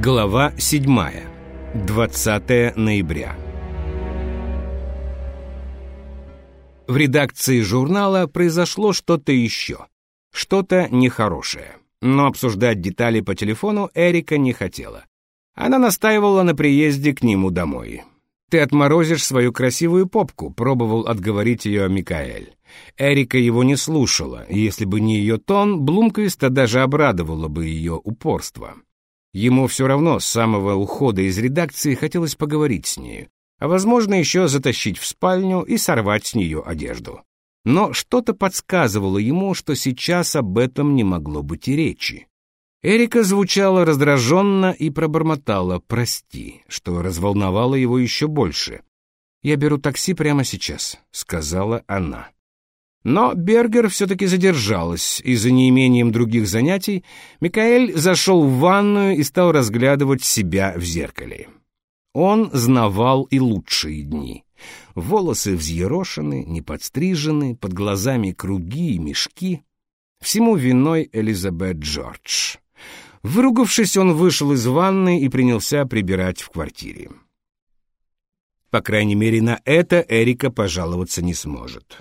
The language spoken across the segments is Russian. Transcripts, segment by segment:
Глава 7. 20 ноября. В редакции журнала произошло что-то еще. Что-то нехорошее. Но обсуждать детали по телефону Эрика не хотела. Она настаивала на приезде к нему домой. «Ты отморозишь свою красивую попку», — пробовал отговорить ее Микаэль. Эрика его не слушала, и если бы не ее тон, Блумквиста даже обрадовало бы ее упорство. Ему все равно с самого ухода из редакции хотелось поговорить с нею, а, возможно, еще затащить в спальню и сорвать с нее одежду. Но что-то подсказывало ему, что сейчас об этом не могло быть и речи. Эрика звучала раздраженно и пробормотала «прости», что разволновало его еще больше. «Я беру такси прямо сейчас», — сказала она. Но Бергер все-таки задержалась, и за неимением других занятий Микаэль зашел в ванную и стал разглядывать себя в зеркале. Он знавал и лучшие дни. Волосы взъерошены, не подстрижены, под глазами круги и мешки. Всему виной Элизабет Джордж. Выругавшись, он вышел из ванны и принялся прибирать в квартире. По крайней мере, на это Эрика пожаловаться не сможет.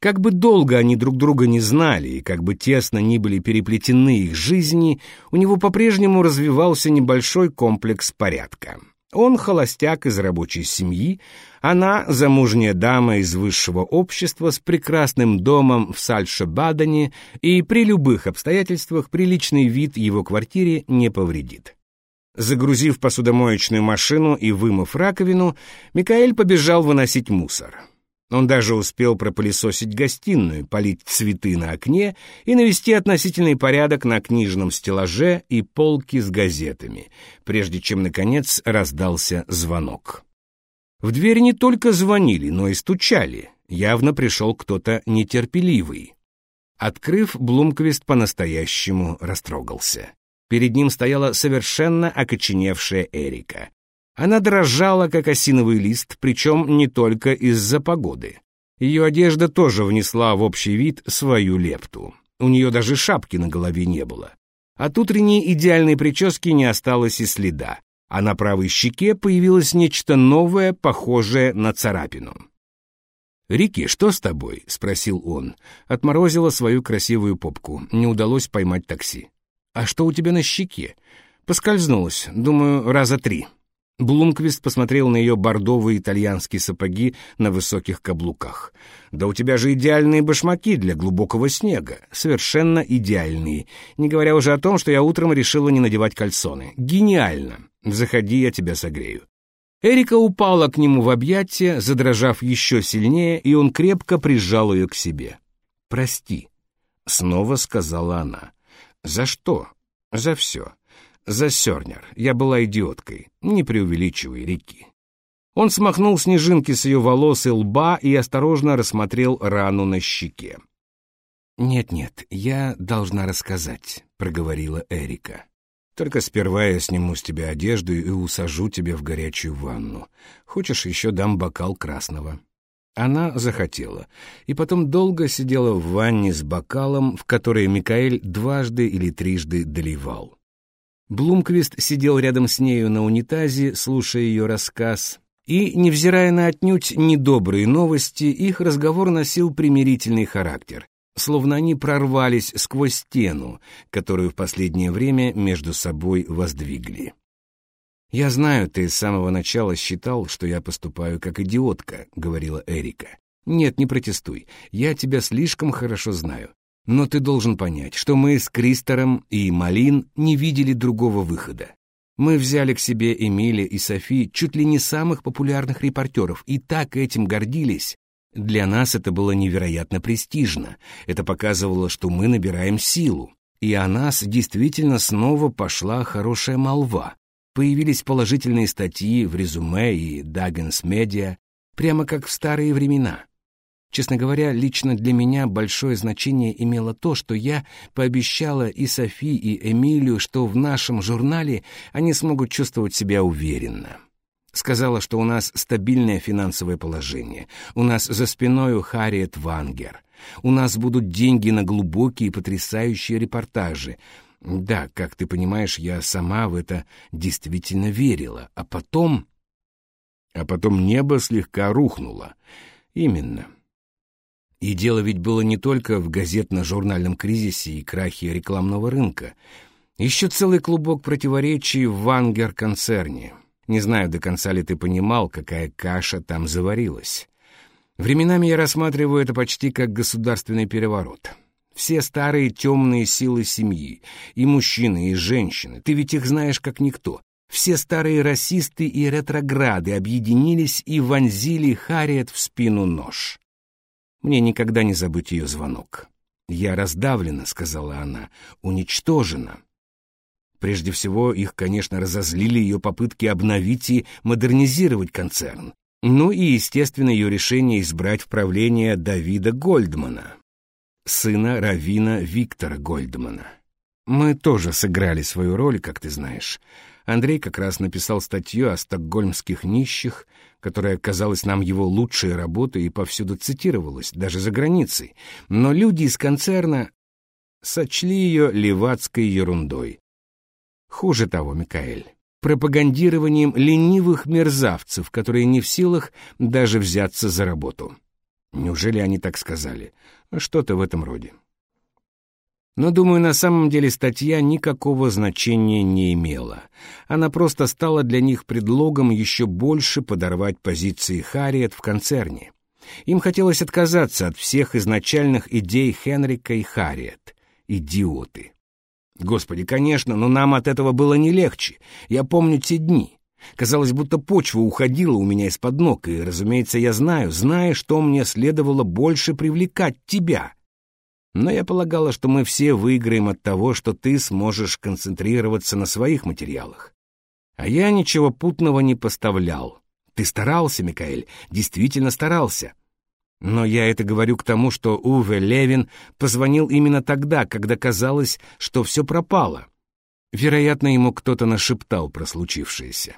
Как бы долго они друг друга не знали и как бы тесно ни были переплетены их жизни, у него по-прежнему развивался небольшой комплекс порядка. Он холостяк из рабочей семьи, она замужняя дама из высшего общества с прекрасным домом в Сальше-Бадене, и при любых обстоятельствах приличный вид его квартире не повредит. Загрузив посудомоечную машину и вымыв раковину, Микаэль побежал выносить мусор. Он даже успел пропылесосить гостиную, полить цветы на окне и навести относительный порядок на книжном стеллаже и полке с газетами, прежде чем, наконец, раздался звонок. В дверь не только звонили, но и стучали. Явно пришел кто-то нетерпеливый. Открыв, Блумквист по-настоящему растрогался. Перед ним стояла совершенно окоченевшая Эрика. Она дрожала, как осиновый лист, причем не только из-за погоды. Ее одежда тоже внесла в общий вид свою лепту. У нее даже шапки на голове не было. От утренней идеальной прически не осталось и следа, а на правой щеке появилось нечто новое, похожее на царапину. «Рики, что с тобой?» — спросил он. Отморозила свою красивую попку. Не удалось поймать такси. «А что у тебя на щеке?» «Поскользнулась, думаю, раза три». Блумквист посмотрел на ее бордовые итальянские сапоги на высоких каблуках. «Да у тебя же идеальные башмаки для глубокого снега. Совершенно идеальные. Не говоря уже о том, что я утром решила не надевать кальсоны. Гениально. Заходи, я тебя согрею». Эрика упала к нему в объятия, задрожав еще сильнее, и он крепко прижал ее к себе. «Прости», — снова сказала она. «За что?» «За все. За Сёрнер. Я была идиоткой. Не преувеличивай, Рики. Он смахнул снежинки с ее волос и лба и осторожно рассмотрел рану на щеке. «Нет-нет, я должна рассказать», — проговорила Эрика. «Только сперва я сниму с тебя одежду и усажу тебя в горячую ванну. Хочешь, еще дам бокал красного?» Она захотела, и потом долго сидела в ванне с бокалом, в который Микаэль дважды или трижды доливал. Блумквист сидел рядом с нею на унитазе, слушая ее рассказ, и, невзирая на отнюдь недобрые новости, их разговор носил примирительный характер, словно они прорвались сквозь стену, которую в последнее время между собой воздвигли. «Я знаю, ты с самого начала считал, что я поступаю как идиотка», — говорила Эрика. «Нет, не протестуй, я тебя слишком хорошо знаю. Но ты должен понять, что мы с Кристором и Малин не видели другого выхода. Мы взяли к себе Эмиля и Софи чуть ли не самых популярных репортеров и так этим гордились. Для нас это было невероятно престижно. Это показывало, что мы набираем силу. И о нас действительно снова пошла хорошая молва. Появились положительные статьи в резюме и Даггенс Медиа, прямо как в старые времена. Честно говоря, лично для меня большое значение имело то, что я пообещала и Софи, и Эмилию, что в нашем журнале они смогут чувствовать себя уверенно. Сказала, что у нас стабильное финансовое положение, у нас за спиной Харриет Вангер, у нас будут деньги на глубокие потрясающие репортажи. Да, как ты понимаешь, я сама в это действительно верила. А потом... А потом небо слегка рухнуло. Именно. И дело ведь было не только в газетно-журнальном кризисе и крахе рекламного рынка. Еще целый клубок противоречий в Вангер-концерне. Не знаю, до конца ли ты понимал, какая каша там заварилась. Временами я рассматриваю это почти как государственный переворот. Все старые темные силы семьи, и мужчины, и женщины, ты ведь их знаешь как никто. Все старые расисты и ретрограды объединились и вонзили Харриет в спину нож. Мне никогда не забыть ее звонок. «Я раздавлена», — сказала она, — «уничтожена». Прежде всего, их, конечно, разозлили ее попытки обновить и модернизировать концерн. Ну и, естественно, ее решение избрать в правление Давида Гольдмана, сына Равина Виктора Гольдмана. Мы тоже сыграли свою роль, как ты знаешь. Андрей как раз написал статью о стокгольмских нищих, которая казалась нам его лучшей работой и повсюду цитировалась, даже за границей. Но люди из концерна сочли ее левацкой ерундой. Хуже того, Микаэль, пропагандированием ленивых мерзавцев, которые не в силах даже взяться за работу. Неужели они так сказали? Что-то в этом роде. Но, думаю, на самом деле статья никакого значения не имела. Она просто стала для них предлогом еще больше подорвать позиции Харриет в концерне. Им хотелось отказаться от всех изначальных идей Хенрика и Харриет. Идиоты. Господи, конечно, но нам от этого было не легче. Я помню те дни. Казалось, будто почва уходила у меня из-под ног, и, разумеется, я знаю, знаю, что мне следовало больше привлекать тебя — но я полагала, что мы все выиграем от того, что ты сможешь концентрироваться на своих материалах. А я ничего путного не поставлял. Ты старался, Микаэль, действительно старался. Но я это говорю к тому, что Уве Левин позвонил именно тогда, когда казалось, что все пропало. Вероятно, ему кто-то нашептал про случившееся.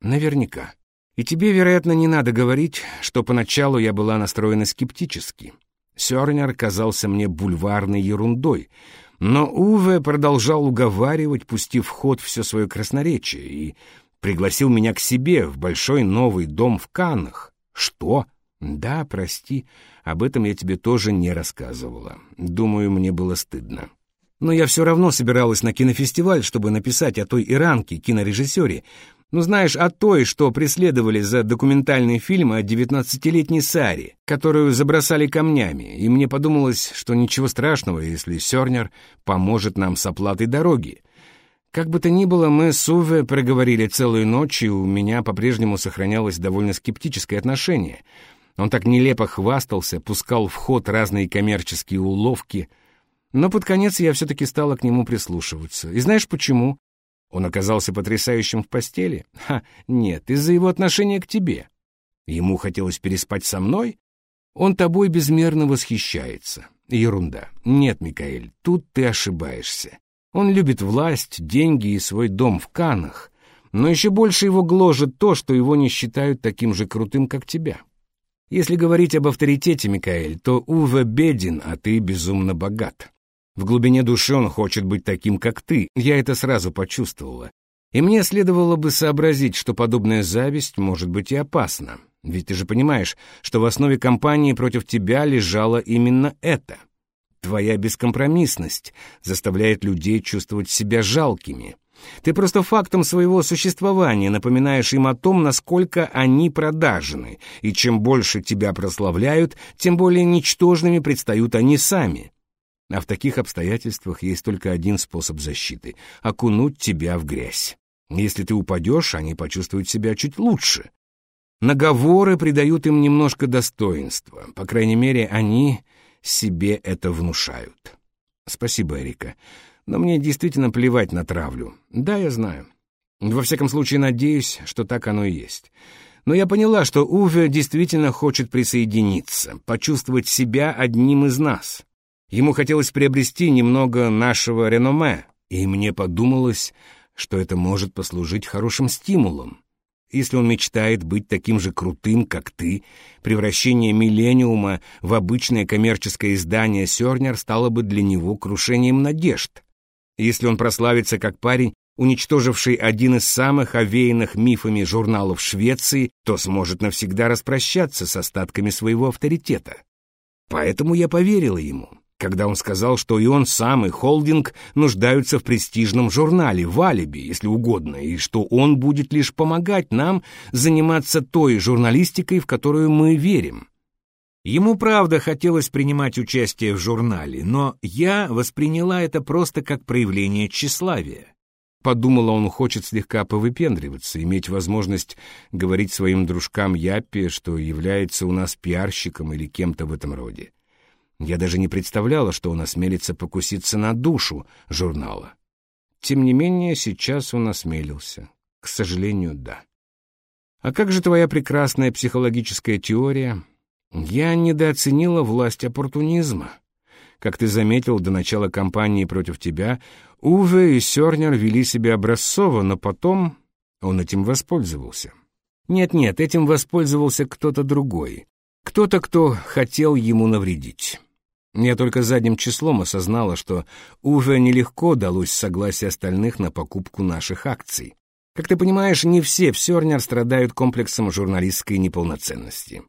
Наверняка. И тебе, вероятно, не надо говорить, что поначалу я была настроена скептически. Сёрнер казался мне бульварной ерундой, но Уве продолжал уговаривать, пустив в ход все свое красноречие, и пригласил меня к себе в большой новый дом в Каннах. Что? Да, прости, об этом я тебе тоже не рассказывала. Думаю, мне было стыдно. Но я все равно собиралась на кинофестиваль, чтобы написать о той иранке, кинорежиссере, ну, знаешь, о той, что преследовали за документальный фильм о девятнадцатилетней Саре, которую забросали камнями, и мне подумалось, что ничего страшного, если Сёрнер поможет нам с оплатой дороги. Как бы то ни было, мы с Уве проговорили целую ночь, и у меня по-прежнему сохранялось довольно скептическое отношение. Он так нелепо хвастался, пускал в ход разные коммерческие уловки. Но под конец я все-таки стала к нему прислушиваться. И знаешь почему? Он оказался потрясающим в постели? Ха, нет, из-за его отношения к тебе. Ему хотелось переспать со мной? Он тобой безмерно восхищается. Ерунда. Нет, Микаэль, тут ты ошибаешься. Он любит власть, деньги и свой дом в Канах. Но еще больше его гложет то, что его не считают таким же крутым, как тебя. Если говорить об авторитете, Микаэль, то Уве беден, а ты безумно богат. В глубине души он хочет быть таким, как ты. Я это сразу почувствовала. И мне следовало бы сообразить, что подобная зависть может быть и опасна. Ведь ты же понимаешь, что в основе кампании против тебя лежало именно это. Твоя бескомпромиссность заставляет людей чувствовать себя жалкими. Ты просто фактом своего существования напоминаешь им о том, насколько они продажны, и чем больше тебя прославляют, тем более ничтожными предстают они сами. А в таких обстоятельствах есть только один способ защиты — окунуть тебя в грязь. Если ты упадешь, они почувствуют себя чуть лучше. Наговоры придают им немножко достоинства. По крайней мере, они себе это внушают. Спасибо, Эрика. Но мне действительно плевать на травлю. Да, я знаю. Во всяком случае, надеюсь, что так оно и есть. Но я поняла, что Уве действительно хочет присоединиться, почувствовать себя одним из нас. Ему хотелось приобрести немного нашего реноме, и мне подумалось, что это может послужить хорошим стимулом. Если он мечтает быть таким же крутым, как ты, превращение «Миллениума» в обычное коммерческое издание «Сёрнер» стало бы для него крушением надежд. Если он прославится как парень, уничтоживший один из самых овеянных мифами журналов Швеции, то сможет навсегда распрощаться с остатками своего авторитета. Поэтому я поверила ему, когда он сказал, что и он сам, и холдинг нуждаются в престижном журнале, в алиби, если угодно, и что он будет лишь помогать нам заниматься той журналистикой, в которую мы верим. Ему, правда, хотелось принимать участие в журнале, но я восприняла это просто как проявление тщеславия. Подумала, он хочет слегка повыпендриваться, иметь возможность говорить своим дружкам Яппе, что является у нас пиарщиком или кем-то в этом роде. Я даже не представляла, что он осмелится покуситься на душу журнала. Тем не менее, сейчас он осмелился. К сожалению, да. А как же твоя прекрасная психологическая теория? Я недооценила власть оппортунизма. Как ты заметил, до начала кампании против тебя Уве и Сёрнер вели себя образцово, но потом он этим воспользовался. Нет-нет, этим воспользовался кто-то другой. Кто-то, кто хотел ему навредить. Я только задним числом осознала, что Уве нелегко далось согласие остальных на покупку наших акций. Как ты понимаешь, не все в Сёрнер страдают комплексом журналистской неполноценности.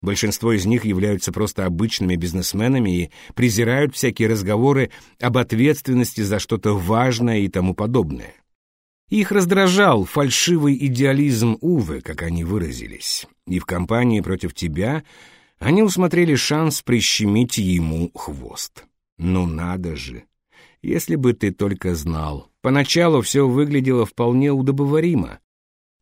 Большинство из них являются просто обычными бизнесменами и презирают всякие разговоры об ответственности за что-то важное и тому подобное. Их раздражал фальшивый идеализм Увы, как они выразились, и в кампании против тебя они усмотрели шанс прищемить ему хвост. Ну надо же! Если бы ты только знал. Поначалу все выглядело вполне удобоваримо.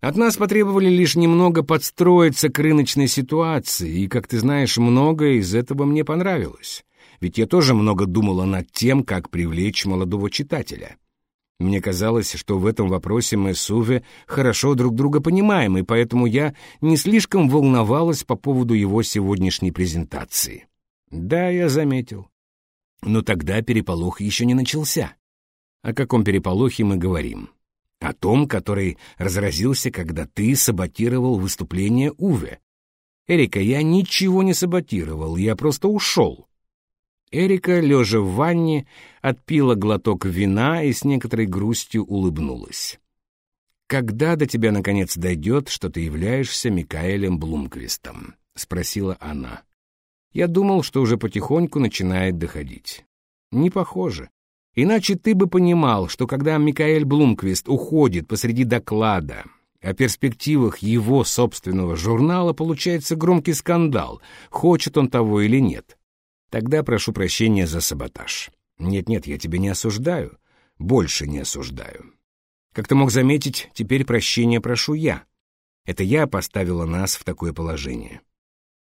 От нас потребовали лишь немного подстроиться к рыночной ситуации, и, как ты знаешь, многое из этого мне понравилось. Ведь я тоже много думала над тем, как привлечь молодого читателя. Мне казалось, что в этом вопросе мы с Уве хорошо друг друга понимаем, и поэтому я не слишком волновалась по поводу его сегодняшней презентации. Да, я заметил. Но тогда переполох еще не начался. О каком переполохе мы говорим? О том, который разразился, когда ты саботировал выступление Уве. Эрика, я ничего не саботировал, я просто ушел. Эрика, лежа в ванне, отпила глоток вина и с некоторой грустью улыбнулась. «Когда до тебя, наконец, дойдет, что ты являешься Микаэлем Блумквистом?» — спросила она. Я думал, что уже потихоньку начинает доходить. Не похоже. Иначе ты бы понимал, что когда Микаэль Блумквист уходит посреди доклада о перспективах его собственного журнала, получается громкий скандал, хочет он того или нет. Тогда прошу прощения за саботаж. Нет-нет, я тебя не осуждаю, больше не осуждаю. Как ты мог заметить, теперь прощения прошу я. Это я поставила нас в такое положение.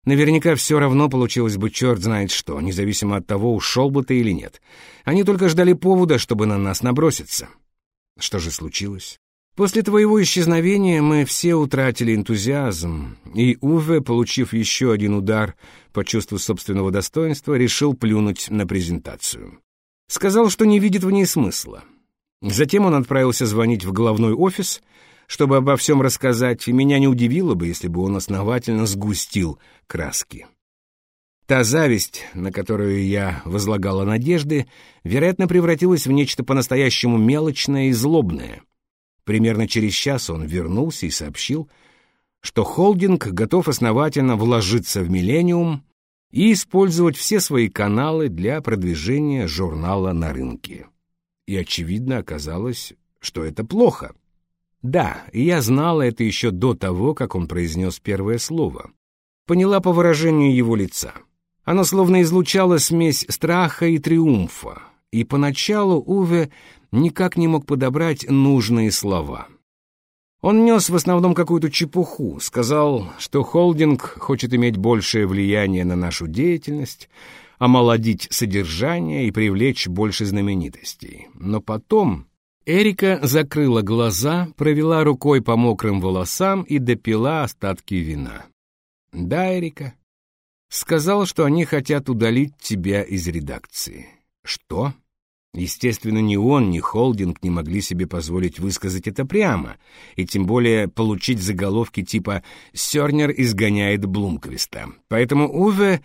Наверняка все равно получилось бы черт знает что, независимо от того, ушел бы ты или нет. Они только ждали повода, чтобы на нас наброситься. Что же случилось? После твоего исчезновения мы все утратили энтузиазм, и Уве, получив еще один удар по чувству собственного достоинства, решил плюнуть на презентацию. Сказал, что не видит в ней смысла. Затем он отправился звонить в головной офис — чтобы обо всем рассказать, и меня не удивило бы, если бы он основательно сгустил краски. Та зависть, на которую я возлагала надежды, вероятно, превратилась в нечто по-настоящему мелочное и злобное. Примерно через час он вернулся и сообщил, что холдинг готов основательно вложиться в «Миллениум» и использовать все свои каналы для продвижения журнала на рынке. И, очевидно, оказалось, что это плохо — да, я знала это еще до того, как он произнес первое слово. Поняла по выражению его лица. Оно словно излучало смесь страха и триумфа, и поначалу Уве никак не мог подобрать нужные слова. Он нес в основном какую-то чепуху, сказал, что холдинг хочет иметь большее влияние на нашу деятельность, омолодить содержание и привлечь больше знаменитостей. Но потом Эрика закрыла глаза, провела рукой по мокрым волосам и допила остатки вина. «Да, Эрика. Сказал, что они хотят удалить тебя из редакции». «Что?» Естественно, ни он, ни холдинг не могли себе позволить высказать это прямо, и тем более получить заголовки типа «Сёрнер изгоняет Блумквиста». Поэтому Уве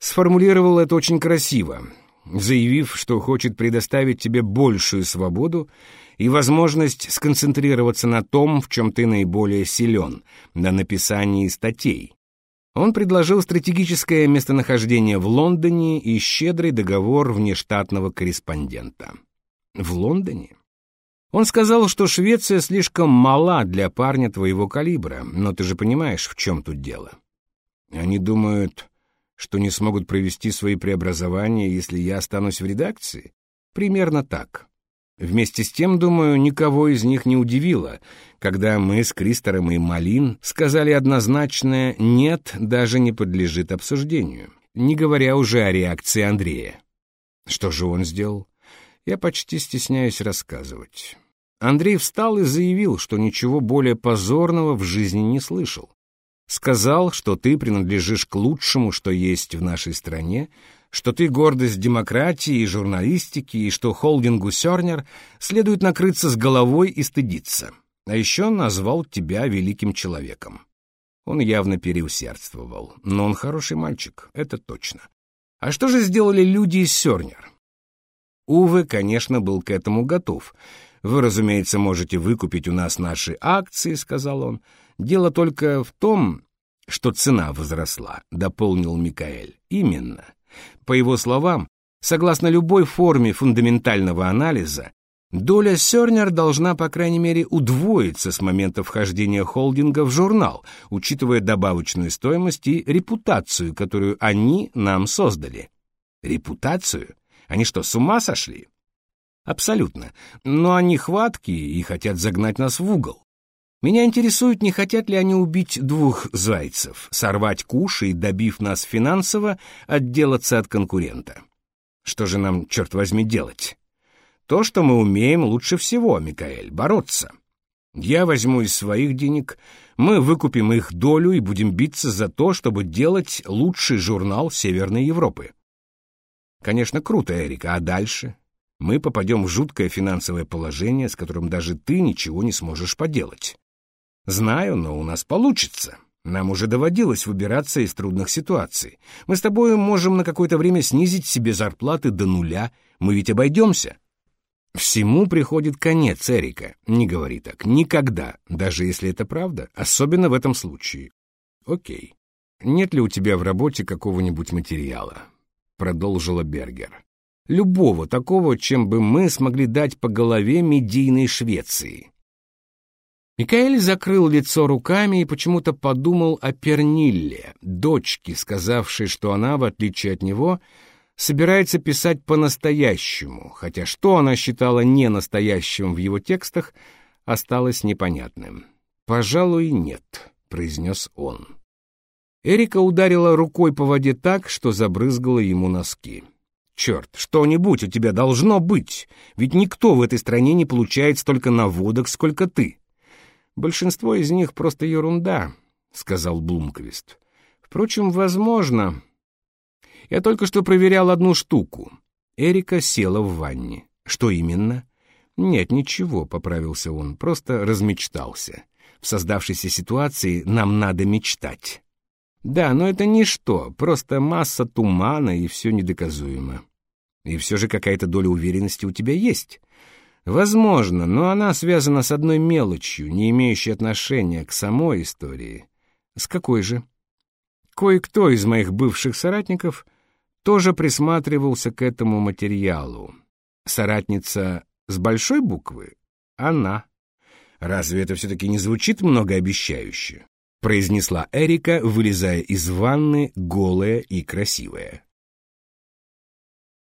сформулировал это очень красиво. заявив, что хочет предоставить тебе большую свободу и возможность сконцентрироваться на том, в чем ты наиболее силен, на написании статей. Он предложил стратегическое местонахождение в Лондоне и щедрый договор внештатного корреспондента. В Лондоне? Он сказал, что Швеция слишком мала для парня твоего калибра, но ты же понимаешь, в чем тут дело. Они думают, что не смогут провести свои преобразования, если я останусь в редакции? Примерно так. Вместе с тем, думаю, никого из них не удивило, когда мы с Кристором и Малин сказали однозначное «нет» даже не подлежит обсуждению, не говоря уже о реакции Андрея. Что же он сделал? Я почти стесняюсь рассказывать. Андрей встал и заявил, что ничего более позорного в жизни не слышал. Сказал, что ты принадлежишь к лучшему, что есть в нашей стране, что ты гордость демократии и журналистики, и что холдингу Сёрнер следует накрыться с головой и стыдиться. А еще назвал тебя великим человеком. Он явно переусердствовал, но он хороший мальчик, это точно. А что же сделали люди из Сёрнер? Уве, конечно, был к этому готов. «Вы, разумеется, можете выкупить у нас наши акции», — сказал он. «Дело только в том, что цена возросла», — дополнил Микаэль. «Именно. По его словам, согласно любой форме фундаментального анализа, доля Сёрнер должна, по крайней мере, удвоиться с момента вхождения холдинга в журнал, учитывая добавочную стоимость и репутацию, которую они нам создали». «Репутацию?» Они что, с ума сошли? Абсолютно. Но они хваткие и хотят загнать нас в угол. Меня интересует, не хотят ли они убить двух зайцев, сорвать куши и, добив нас финансово, отделаться от конкурента. Что же нам, черт возьми, делать? То, что мы умеем лучше всего, Микаэль, бороться. Я возьму из своих денег, мы выкупим их долю и будем биться за то, чтобы делать лучший журнал Северной Европы. Конечно, круто, Эрика, а дальше? Мы попадем в жуткое финансовое положение, с которым даже ты ничего не сможешь поделать. Знаю, но у нас получится. Нам уже доводилось выбираться из трудных ситуаций. Мы с тобой можем на какое-то время снизить себе зарплаты до нуля. Мы ведь обойдемся. Всему приходит конец, Эрика. Не говори так. Никогда. Даже если это правда. Особенно в этом случае. Окей. Нет ли у тебя в работе какого-нибудь материала? продолжила Бергер. Любого такого, чем бы мы смогли дать по голове медийной Швеции. Микаэль закрыл лицо руками и почему-то подумал о Пернилле, дочке, сказавшей, что она, в отличие от него, собирается писать по-настоящему, хотя что она считала ненастоящим в его текстах, осталось непонятным. «Пожалуй, нет», — произнес он. Эрика ударила рукой по воде так, что забрызгала ему носки. «Черт, что-нибудь у тебя должно быть, ведь никто в этой стране не получает столько наводок, сколько ты». «Большинство из них просто ерунда», — сказал Блумквист. «Впрочем, возможно. Я только что проверял одну штуку. Эрика села в ванне. Что именно?» «Нет, ничего», — поправился он, — «просто размечтался. В создавшейся ситуации нам надо мечтать». Да, но это ничто, просто масса тумана и все недоказуемо. И все же какая-то доля уверенности у тебя есть. Возможно, но она связана с одной мелочью, не имеющей отношения к самой истории. С какой же? Кое-кто из моих бывших соратников тоже присматривался к этому материалу. Соратница с большой буквы — она. Разве это все-таки не звучит многообещающе? произнесла Эрика, вылезая из ванны, голая и красивая.